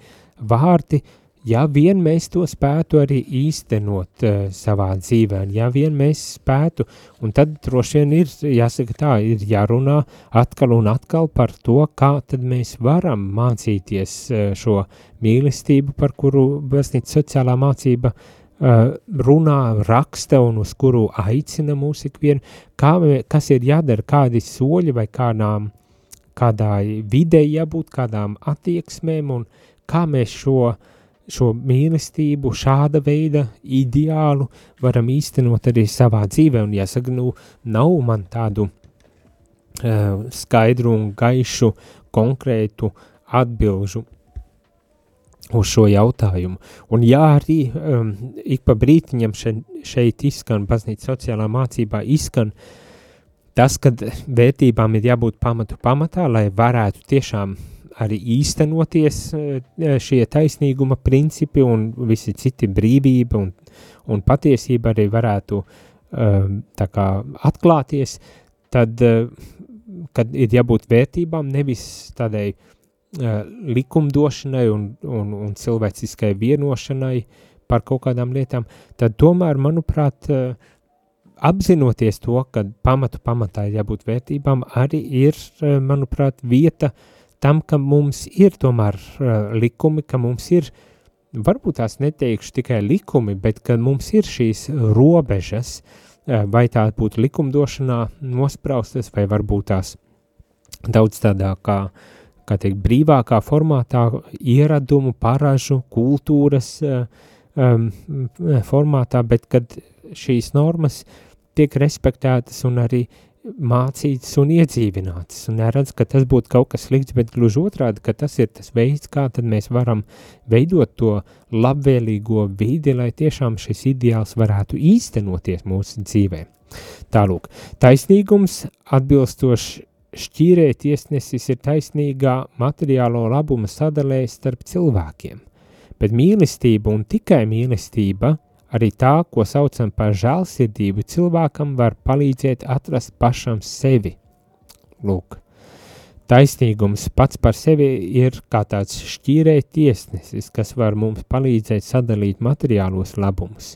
vārdi, ja vien mēs to spētu arī īstenot uh, savā dzīvē, ja vien mēs spētu, un tad droši vien ir, jāsaka tā, ir jārunā atkal un atkal par to, kā tad mēs varam mācīties uh, šo mīlestību, par kuru baznīca sociālā mācība uh, runā, raksta un uz kuru aicina mūs ikvienu, kā, kas ir jādara, kādi soļi vai kādām, kādai videi jābūt, kādām attieksmēm un kā mēs šo, šo mīlestību, šāda veida ideālu varam īstenot arī savā dzīvē. Un jāsaka, nu, nav man tādu uh, skaidru un gaišu, konkrētu atbilžu uz šo jautājumu. Un jā, arī um, ik pa brītiņam šeit, šeit izskan, baznīca sociālā mācībā izskan tas, ka vērtībām ir jābūt pamatu pamatā, lai varētu tiešām arī īstenoties uh, šie taisnīguma principi un visi citi brīvība un, un patiesība arī varētu um, tā kā atklāties, tad, uh, kad ir jābūt vērtībām, nevis tādai uh, uh, likumdošanai un, un, un cilvēciskai vienošanai par kaut kādām lietām, tad tomēr, manuprāt, uh, apzinoties to, ka pamatu pamatā ir jābūt vērtībām, arī ir, uh, manuprāt, vieta tam, ka mums ir tomēr uh, likumi, ka mums ir, varbūt tās neteikšu tikai likumi, bet ka mums ir šīs robežas, uh, vai tā būtu likumdošanā nospraustas, vai varbūt tās daudz tādā kā uh, kā teikt, brīvākā formātā ieradumu, paražu, kultūras um, formātā, bet kad šīs normas tiek respektētas un arī mācītas un iedzīvinātas, un neredz, ka tas būtu kaut kas slikts, bet gluži otrādi, ka tas ir tas veids, kā tad mēs varam veidot to labvēlīgo vidi, lai tiešām šis ideāls varētu īstenoties mūsu dzīvē. Tālūk, taisnīgums atbilstoši šķīrē tiesnesis ir taisnīgā materiālo labuma sadalē starp cilvēkiem, bet mīlestība un tikai mīlestība, arī tā, ko saucam par žēlsirdību, cilvēkam var palīdzēt atrast pašam sevi. Lūk, taisnīgums pats par sevi ir kā tāds šķīrē tiesnesis, kas var mums palīdzēt sadalīt materiālos labumus,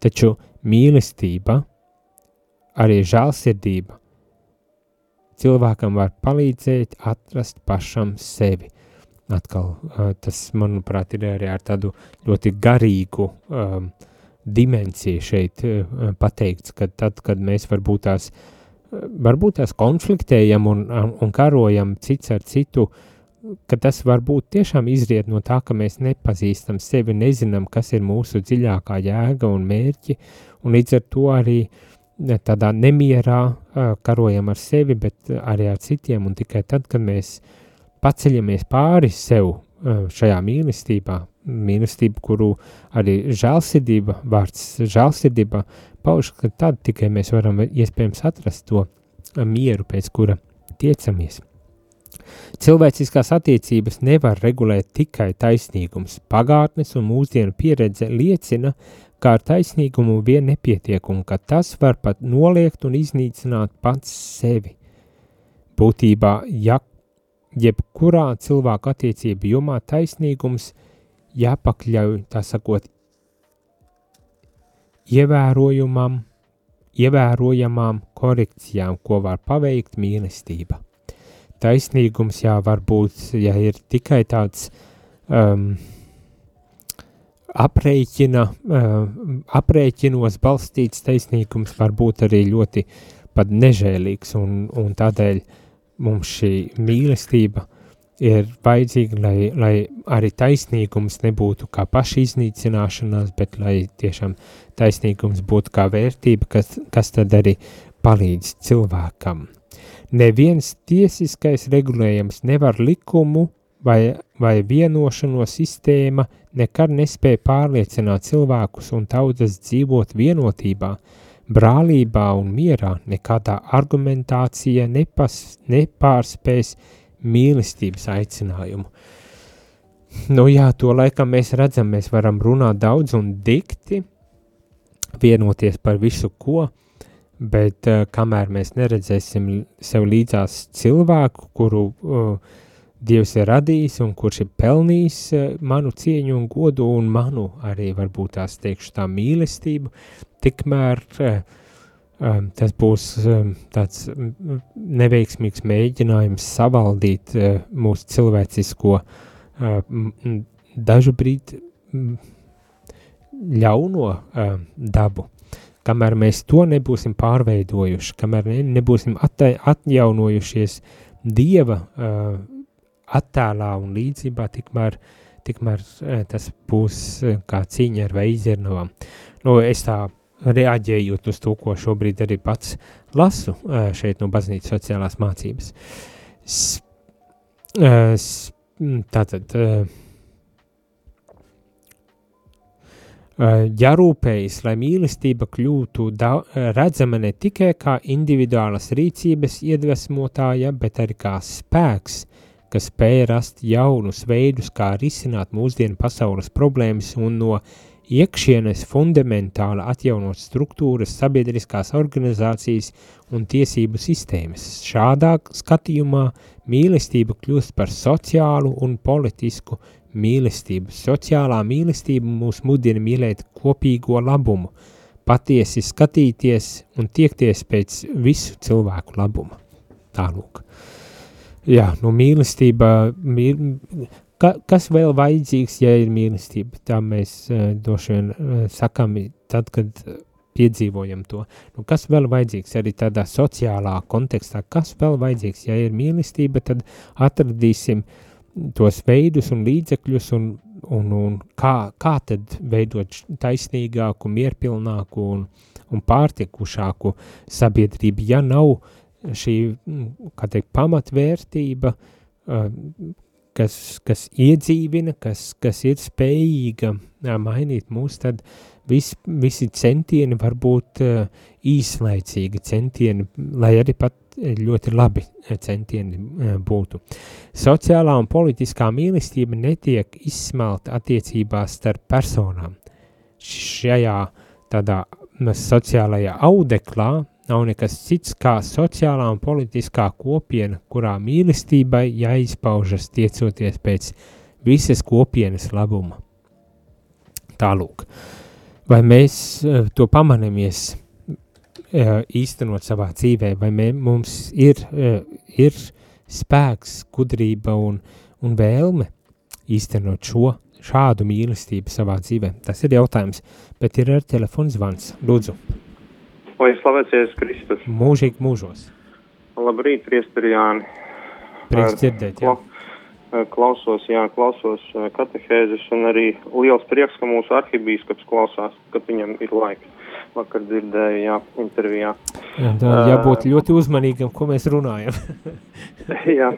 taču mīlestība, arī žēlsirdība, cilvēkam var palīdzēt atrast pašam sevi. Atkal tas, manuprāt, ir arī ar tādu ļoti garīgu um, dimensiju šeit uh, pateikts, ka tad, kad mēs varbūt tās, varbūt tās konfliktējam un, un karojam cits ar citu, ka tas varbūt tiešām izriet no tā, ka mēs nepazīstam sevi, nezinām, kas ir mūsu dziļākā jēga un mērķi, un līdz ar to arī tādā nemierā karojam ar sevi, bet arī ar citiem, un tikai tad, kad mēs paceļamies pāri sev šajā mīlestībā, mīlestība, kuru arī žēlsirdība, vārds žēlsirdība pauž, ka tad tikai mēs varam iespējams atrast to mieru, pēc kura tiecamies. Cilvēciskās attiecības nevar regulēt tikai taisnīgums. Pagātnes un mūsdienu pieredze liecina, ka ar taisnīgumu vien nepietiek un ka tas var pat noliegt un iznīcināt pats sevi. Būtībā, ja jebkurā cilvēka attiecība jomā taisnīgums jāpakļauj, tā sakot, ievērojumam, ievērojamām korekcijām, ko var paveikt mīlestība. Taisnīgums jā, var būt, ja ir tikai tāds um, aprēķina, aprēķinos balstīts taisnīgums var būt arī ļoti pat nežēlīgs, un, un tādēļ mums šī mīlestība ir vajadzīga, lai, lai arī taisnīgums nebūtu kā paša iznīcināšanās, bet lai tiešām taisnīgums būtu kā vērtība, kas, kas tad arī palīdz cilvēkam. Neviens tiesiskais regulējums nevar likumu vai, vai vienošanos sistēma nekad nespēja pārliecināt cilvēkus un tautas dzīvot vienotībā, brālībā un mierā, nekādā argumentācija nepas, nepārspēs mīlestības aicinājumu. Nu jā, to laikam mēs redzam, mēs varam runāt daudz un dikti, vienoties par visu ko, bet uh, kamēr mēs neredzēsim sev līdzās cilvēku, kuru uh, Dievs ir radījis un kurš ir pelnījis eh, manu cieņu un godu un manu arī varbūt tās teikšu tā mīlestību, tikmēr eh, um, tas būs um, tāds neveiksmīgs mēģinājums savaldīt uh, mūsu cilvēcisko uh, dažu brīdi ļauno uh, dabu. Kamēr mēs to nebūsim pārveidojuši, kamēr ne, nebūsim atjaunojušies dieva uh, attēlā un līdzībā, tikmēr, tikmēr uh, tas būs uh, kā cīņa ar veizirnavām. Nu, es tā reaģējot uz to, ko šobrīd arī pats lasu uh, šeit no baznīcas sociālās mācības. S, uh, s, tātad, uh, jārūpējas, lai mīlestība kļūtu redzama ne tikai kā individuālas rīcības iedvesmotāja, bet arī kā spēks, kas spēja rast jaunus veidus, kā risināt mūsdienu pasaules problēmas un no iekšienes fundamentāli atjaunot struktūras, sabiedriskās organizācijas un tiesību sistēmas. Šādā skatījumā mīlestība kļūst par sociālu un politisku mīlestību. Sociālā mīlestība mūs mudina mīlēt kopīgo labumu, patiesi skatīties un tiekties pēc visu cilvēku labuma. Tālūk. Jā, nu mīlestība, mīl, ka, kas vēl vajadzīgs, ja ir mīlestība? Tā mēs uh, droši vien uh, sakam tad, kad piedzīvojam to. Nu, kas vēl vajadzīgs arī tādā sociālā kontekstā? Kas vēl vajadzīgs, ja ir mīlestība, tad atradīsim tos veidus un līdzekļus un, un, un kā, kā tad veidot taisnīgāku, mierpilnāku un, un pārtiekušāku sabiedrību, ja nav šī, kā teikt, pamatvērtība, kas, kas iedzīvina, kas, kas ir spējīga mainīt mūs, tad vis, visi centieni var būt īslaicīgi centieni, lai arī pat ļoti labi centieni būtu. Sociālā un politiskā mīlestība netiek izsmelta attiecībās starp personām. Šajā tādā sociālajā audeklā nav nekas cits kā sociālā un politiskā kopiena, kurā mīlestībai jāizpaužas tiecoties pēc visas kopienas labuma. Tālūk. Vai mēs e, to pamanamies īstenot savā dzīvē, vai mē, mums ir, ir spēks, gudrība un, un vēlme īstenot šo, šādu mīlestību savā dzīvē. Tas ir jautājums, bet ir ar telefons zvans. Lūdzu. Lai slavēties Kristus. Mūžīgi mūžos. Labrīt, priesteri Jāni. Prieks dzirdēt, jā. Klausos, jā, klausos katehēzes un arī liels prieks, ka mūsu arhibīskaps klausās, kad viņam ir laiks vakar dzirdēju, jā, intervijā. Jā, tā jābūt uh, ļoti uzmanīgam, ko mēs runājam. [LAUGHS] jā.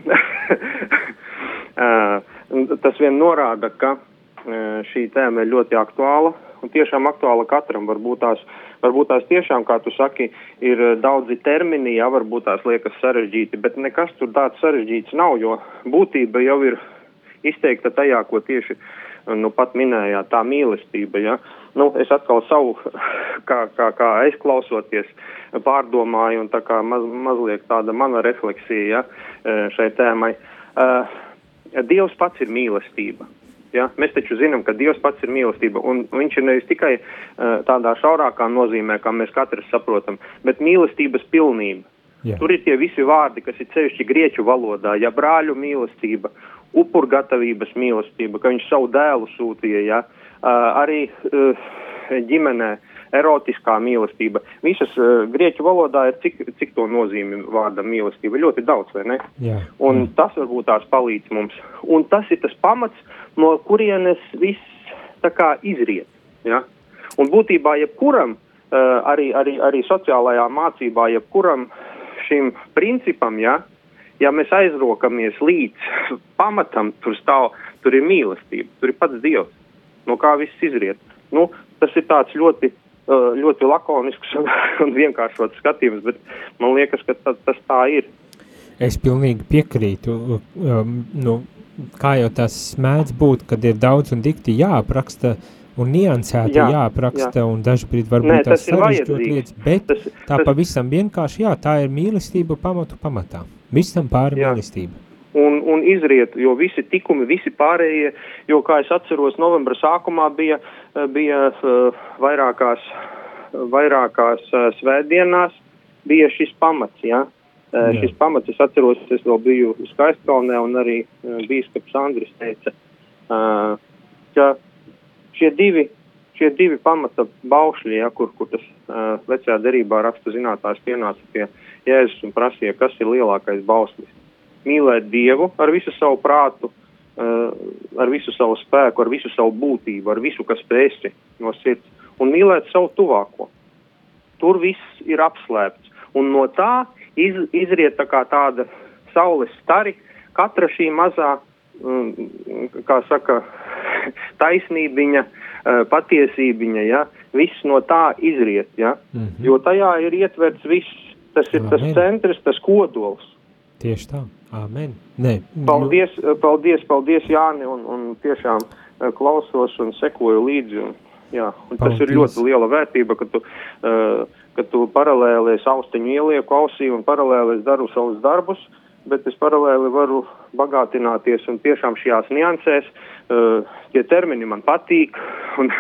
Tas vien norāda, ka šī tēma ir ļoti aktuāla un tiešām aktuāla katram. Varbūt tās, varbūt tās tiešām, kā tu saki, ir daudzi termini, jā, varbūt tās liekas sarežģīti, bet nekas tur tāds sarežģīts nav, jo būtība jau ir izteikta tajā, ko tieši nu pat minējāt, tā mīlestība, ja. Nu, es atkal savu, [LAUGHS] kā, kā, kā aizklausoties, pārdomāju, un tā kā maz, mazliet tāda mana refleksija, ja, e, šai tēmai. Uh, Dievs pats ir mīlestība. Ja? Mēs taču zinām, ka Dievs pats ir mīlestība, un viņš ir nevis tikai uh, tādā šaurākā nozīmē, kā mēs katrs saprotam, bet mīlestības pilnība. Jā. Tur ir tie visi vārdi, kas ir cevišķi grieķu valodā, ja brāļu mīlestība, upurgatavības mīlestība, ka viņš savu dēlu sūtīja, ja, uh, arī uh, ģimenē, erotiskā mīlestība. Visas uh, grieķu valodā ir cik, cik to nozīme vārda mīlestība. Ļoti daudz, vai ne? Jā, un tas varbūt tās palīdz mums. Un tas ir tas pamats, no kurienes viss tā kā izriet. Ja? Un būtībā jebkuram, uh, arī, arī, arī sociālajā mācībā, jebkuram šim principam, ja, ja mēs aizrokamies līdz pamatam, tur stāv, tur ir mīlestība, tur ir pats Dievs, no kā viss izriet. Nu, tas ir tāds ļoti, ļoti lakonisks [LAUGHS] un vienkāršots skatījums, bet man liekas, ka tā, tas tā ir. Es pilnīgi piekrītu. Um, nu, kā jau tas mēdz būt, kad ir daudz un dikti jāapraksta, un niansēti jā, jāapraksta, jā. un dažbrīd varbūt Nē, tas sarežģot lietas, bet tas, tā tas, pavisam vienkārši, jā, tā ir mīlestība pamatu pamatā. Visam pāri Jā. mīlestība. Un, un izriet, jo visi tikumi, visi pārējie, jo, kā es atceros, novembra sākumā bija, bija uh, vairākās, vairākās uh, svētdienās, bija šis pamats, ja? Uh, Jā. Šis pamats, es atceros, es vēl biju Skaistkalnē un arī bīskaps Andris teica, ka šie divi, šie divi pamata baušļi, ja, kur, kur tas vecajā derībā rakstu zinātājs pienāca pie Jēzus un prasīja, kas ir lielākais bauslis. mīlēt Dievu ar visu savu prātu, uh, ar visu savu spēku, ar visu savu būtību, ar visu, kas spēsi no sirds, un mīlēt savu tuvāko. Tur viss ir apslēpts, un no tā iz, izriet tā kā tāda saules stari, katra šī mazā, um, kā saka, [LAUGHS] taisnībiņa, uh, patiesībiņa, ja, viss no tā izriet, ja, mm -hmm. jo tajā ir ietverts viss, tas ir Amen. tas centrs, tas kodols. Tieši tā, amen. Nē, paldies, paldies, paldies Jāni, un, un tiešām uh, klausos un sekoju līdzi, un, jā, un paldies. tas ir ļoti liela vērtība, ka tu, uh, ka tu paralēli es austiņu ielieku ausī un paralēli es daru savus darbus, bet es paralēli varu bagātināties un tiešām šajās niansēs uh, tie termini man patīk [LAUGHS] un,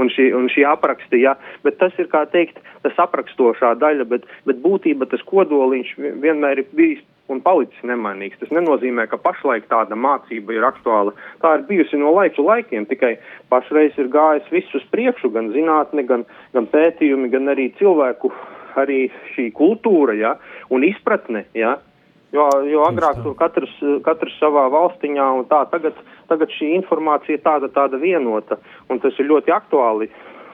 un, šī, un šī apraksti, jā, bet tas ir, kā teikt, tas aprakstošā daļa, bet, bet būtība tas kodoliņš vienmēr ir bijis un palicis nemainīgs. Tas nenozīmē, ka pašlaik tāda mācība ir aktuāla. Tā ir bijusi no laiku laikiem, tikai pašreiz ir gājis viss uz priekšu, gan zinātne, gan, gan pētījumi, gan arī cilvēku, arī šī kultūra, ja, un izpratne, ja, Jo, jo agrāk tur katrs, katrs savā valstiņā un tā, tagad, tagad šī informācija ir tāda, tāda vienota, un tas ir ļoti aktuāli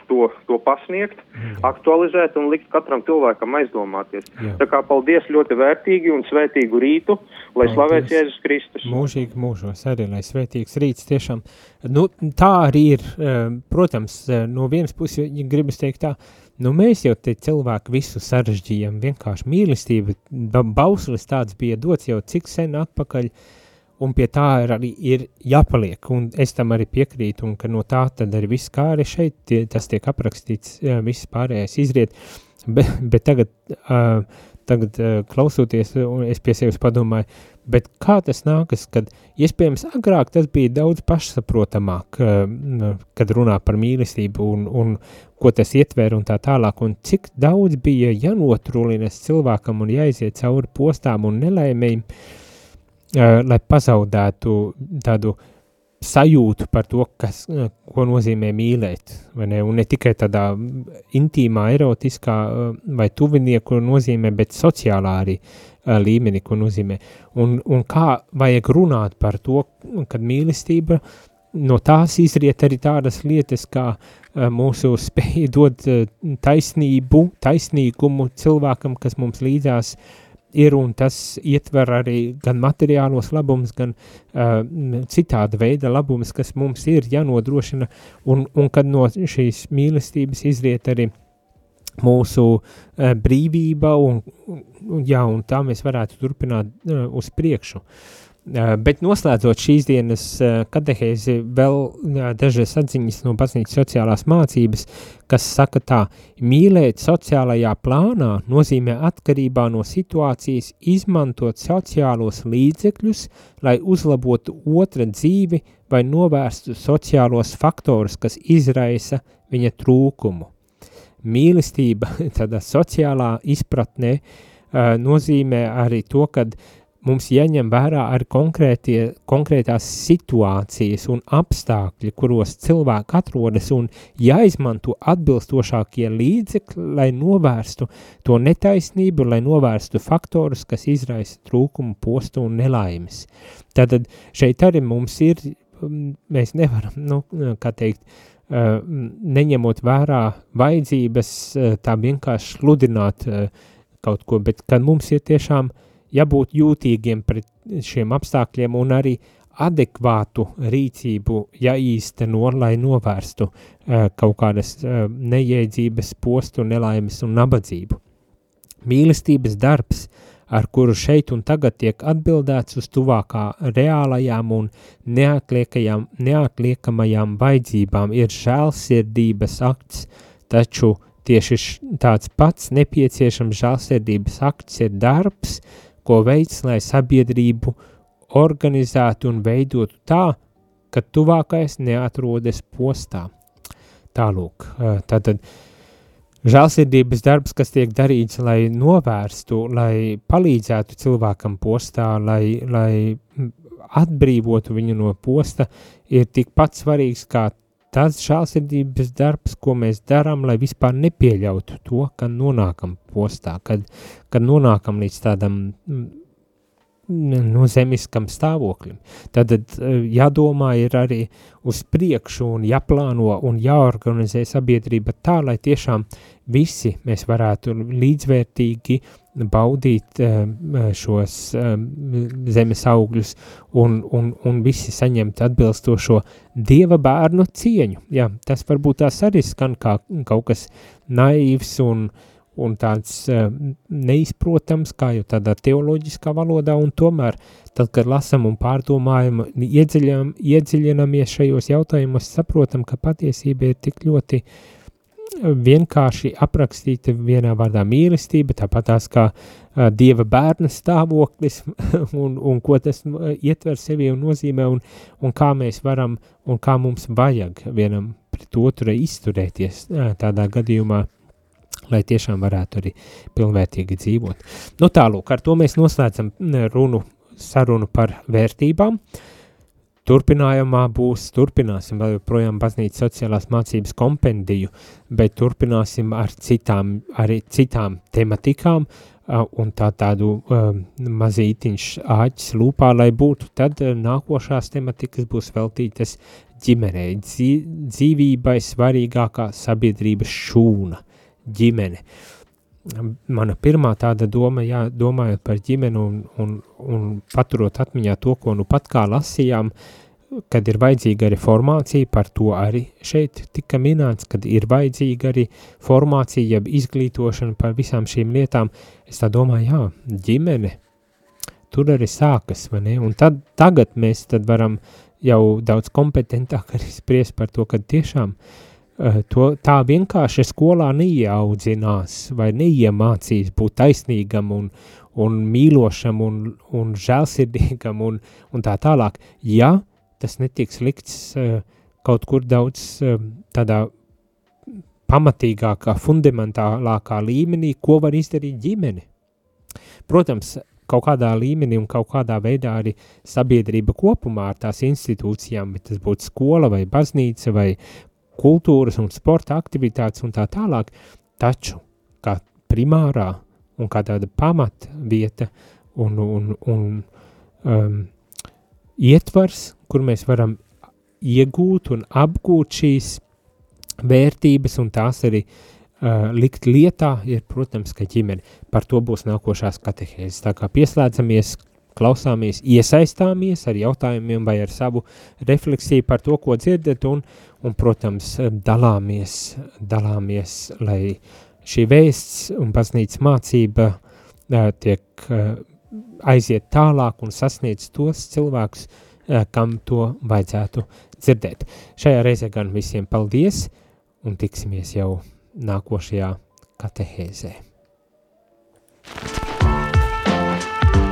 to, to pasniegt, mm. aktualizēt un likt katram cilvēkam aizdomāties. Jā. Tā kā paldies ļoti vērtīgi un svētīgu rītu, lai paldies. slavēts Jēzus Kristus. Mūžīgi mūžos arī, lai svētīgs rīts tiešām. Nu, tā arī ir, eh, protams, eh, no vienas puses, gribas teikt tā, Nu, mēs jau te cilvēku visu sarežģījām, vienkārši mīlestība, bauslis tāds bija dots jau cik sen atpakaļ, un pie tā ir arī ir jāpaliek, un es tam arī piekrītu, un ka no tā tad arī viss kā arī šeit, tie, tas tiek aprakstīts, viss pārējais izriet, bet, bet tagad, uh, tagad uh, klausoties, un es pie sevis padomāju, bet kā tas nākas, kad iespējams agrāk tas bija daudz pašsaprotamāk, uh, kad runā par mīlestību un, un, ko tas ietver un tā tālāk, un cik daudz bija jānotrulinas cilvēkam un jāiziet cauri postām un nelaimēm, uh, lai pazaudētu tādu sajūtu par to, kas, uh, ko nozīmē mīlēt, vai ne, un ne tikai tādā intīmā, erotiskā uh, vai tuvinieku nozīmē, bet sociālā arī uh, līmenī, ko nozīmē, un, un kā vajag runāt par to, kad mīlestība no tās izriet arī tādas lietas, kā uh, mūsu spēja [LAUGHS] dot uh, taisnību, taisnīgumu cilvēkam, kas mums līdzās ir, un tas ietver arī gan materiālos labumus, gan uh, citāda veida labumus, kas mums ir jānodrošina, un, un kad no šīs mīlestības izriet arī mūsu uh, brīvība, un, un, jā, un tā mēs varētu turpināt uh, uz priekšu. Uh, bet noslēdzot šīs dienas eh, katehēzi, vēl dažas atziņas no baznīcas sociālās mācības, kas saka tā, mīlēt sociālajā plānā nozīmē atkarībā no situācijas izmantot sociālos līdzekļus, lai uzlabotu otra dzīvi vai novērstu sociālos faktorus, kas izraisa viņa trūkumu. Mīlestība [LAUGHS] tādā sociālā izpratnē nozīmē arī to, kad mums jāņem vērā arī konkrētās situācijas un apstākļi, kuros cilvēki atrodas un jāizmanto atbilstošākie līdzekļi, lai novērstu to netaisnību, lai novērstu faktorus, kas izraisa trūkumu, postu un nelaimes. Tātad šeit arī mums ir, mēs nevaram, nu, kā teikt, neņemot vērā vajadzības tā vienkārši sludināt kaut ko, bet kad mums ir tiešām uh, jābūt jūtīgiem pret šiem apstākļiem un arī adekvātu rīcību jāīsteno, lai novērstu uh, kaut kādas uh, neiedzības, postu, nelaimes un nabadzību. Mīlestības darbs, ar kuru šeit un tagad tiek atbildēts uz tuvākā reālajām un neatliekamajām vajadzībām, ir žēlsirdības akts, taču tieši tāds pats nepieciešams žēlsirdības akts ir darbs, uh, ko veids, lai sabiedrību organizētu un veidotu tā, ka tuvākais neatrodas postā. Tālūk, tātad žēlsirdības darbs, kas tiek darīts, lai novērstu, lai palīdzētu cilvēkam postā, lai, lai atbrīvotu viņu no posta, ir tikpat svarīgs kā tas žēlsirdības darbs, ko mēs darām, lai vispār nepieļautu to, ka nonākam postā, kad, kad nonākam līdz tādam mm, no zemiskam stāvoklim. Tad jādomā ir arī uz priekšu un jāplāno un jāorganizē sabiedrība tā, lai tiešām visi mēs varētu līdzvērtīgi baudīt šos zemes augļus un, un, un visi saņemt atbilstošo dieva bērnu cieņu. Jā, tas varbūt tās arī skan kā kaut kas naivs un uh, un tāds uh, neizprotams, kā jau tādā teoloģiskā valodā, un tomēr, tad, kad lasam un pārdomājam, iedziļam, iedziļinamies šajos jautājumos, saprotam, ka patiesība ir tik ļoti vienkārši aprakstīta vienā vārdā mīlestība, tāpat tās kā uh, Dieva bērna stāvoklis [LAUGHS] un, un ko tas ietver sevi un nozīmē un, un kā mēs varam un kā mums vajag vienam pret otru izturēties uh, tādā gadījumā, lai tiešām varētu arī pilnvērtīgi dzīvot. Nu tālūk, ar to mēs noslēdzam runu, sarunu par vērtībām. Turpinājumā būs, turpināsim vēl joprojām baznīcas sociālās mācības kompendiju, bet turpināsim ar citām, arī citām tematikām, un tā tādu um, mazītiņš āķis lūpā, lai būtu, tad nākošās tematikas būs veltītas ģimenei, dzīvībai svarīgākā sabiedrības šūna ģimene. Mana pirmā tāda doma, jā, domājot par ģimeni un, un, un paturot atmiņā to, ko nu pat kā lasījām, kad ir vajadzīga arī formācija, par to arī šeit tika minēts, kad ir vajadzīga arī formācija, jeb izglītošana par visām šīm lietām. Es tā domāju, jā, ģimene, tur arī sākas, vai ne? Un tad, tagad mēs tad varam jau daudz kompetentāk arī spriest par to, ka tiešām uh, to tā vienkārši skolā neieaudzinās vai neiemācīs būt taisnīgam un, un mīlošam un, un žēlsirdīgam un, un tā tālāk, ja tas netiks likts uh, kaut kur daudz uh, tādā pamatīgākā, fundamentālākā līmenī, ko var izdarīt ģimene. Protams, kaut kādā līmenī un kaut kādā veidā arī sabiedrība kopumā ar tās institūcijām, bet tas būtu skola vai baznīca vai kultūras un sporta aktivitātes un tā tālāk, taču kā primārā un kā tāda pamata vieta un, un, un um, ietvars, kur mēs varam iegūt un apgūt šīs vērtības un tās arī uh, likt lietā, ir, protams, ka ģimene. Par to būs nākošās katehēzes. Tā kā pieslēdzamies klausāmies, iesaistāmies ar jautājumiem vai ar savu refleksiju par to, ko dzirdat, un, un protams, dalāmies, dalāmies, lai šī vēsts un baznīcas mācība tiek aiziet tālāk un sasniedz tos cilvēkus, kam to vajadzētu dzirdēt. Šajā reizē gan visiem paldies un tiksimies jau nākošajā katehēzē.